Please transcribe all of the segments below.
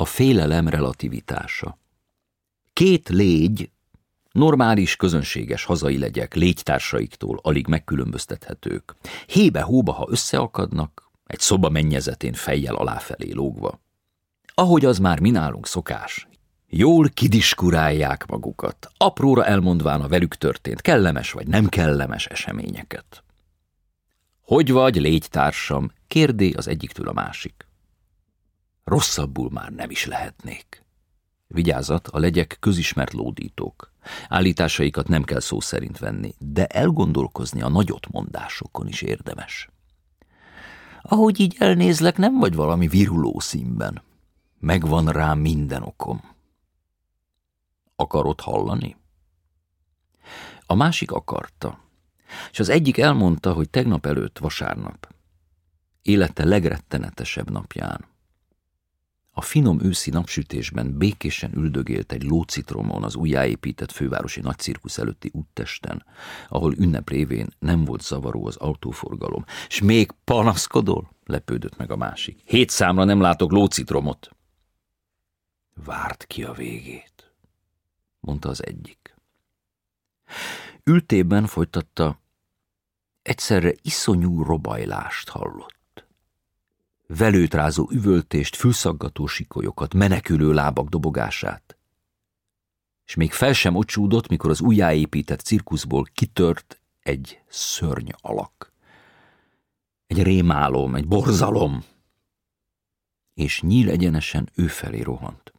A félelem relativitása. Két légy, normális, közönséges hazai legyek légytársaiktól alig megkülönböztethetők. Hébe-hóba, ha összeakadnak, egy szoba mennyezetén fejjel aláfelé lógva. Ahogy az már minálunk szokás, Jól kidiskurálják magukat, apróra elmondván a velük történt kellemes vagy nem kellemes eseményeket. Hogy vagy, légy társam, kérdé az egyiktől a másik. Rosszabbul már nem is lehetnék. Vigyázat, a legyek közismert lódítók. Állításaikat nem kell szó szerint venni, de elgondolkozni a nagyot mondásokon is érdemes. Ahogy így elnézlek, nem vagy valami viruló színben. Megvan rám minden okom. Akarod hallani? A másik akarta, és az egyik elmondta, hogy tegnap előtt vasárnap, élete legrettenetesebb napján, a finom őszi napsütésben békésen üldögélt egy lócitromon az újjáépített fővárosi nagycirkusz előtti úttesten, ahol ünnep révén nem volt zavaró az autóforgalom. És még panaszkodol? lepődött meg a másik. Hét számra nem látok lócitromot. Várt ki a végét, mondta az egyik. Ültében folytatta, egyszerre iszonyú robajlást hallott velőtrázó üvöltést, fülszaggató sikolyokat, menekülő lábak dobogását. És még fel sem ocsúdott, mikor az újjáépített cirkuszból kitört egy szörny alak. Egy rémálom, egy borzalom. És nyíl egyenesen ő felé rohant.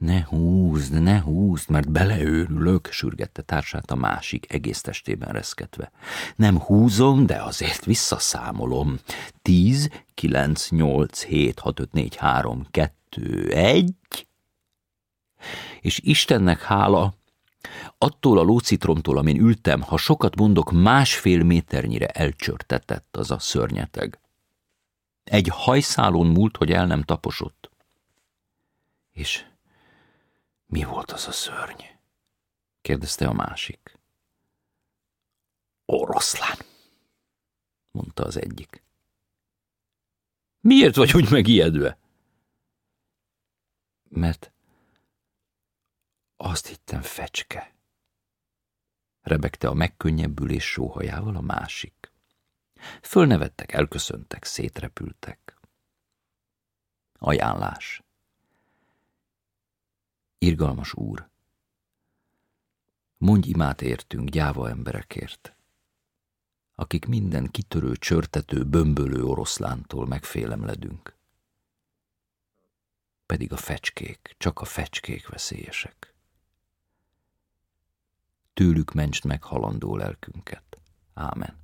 Ne húzd, ne húzd, mert beleőrülök, sürgette társát a másik, egész testében reszketve. Nem húzom, de azért visszaszámolom. Tíz, kilenc, nyolc, hét, hat, öt, négy, három, kettő, egy. És Istennek hála, attól a lócitromtól, amin ültem, ha sokat mondok, másfél méternyire elcsörtetett az a szörnyeteg. Egy hajszálon múlt, hogy el nem taposott. És mi volt az a szörny? kérdezte a másik. Oroszlán, mondta az egyik. Miért vagy úgy megijedve? Mert azt hittem fecske. Rebegte a megkönnyebbülés sóhajával a másik. Fölnevettek, elköszöntek, szétrepültek. Ajánlás. Irgalmas úr, mondj imát értünk gyáva emberekért, akik minden kitörő, csörtető, bömbölő oroszlántól megfélemledünk. Pedig a fecskék, csak a fecskék veszélyesek. Tőlük mentsd meg halandó lelkünket. Ámen.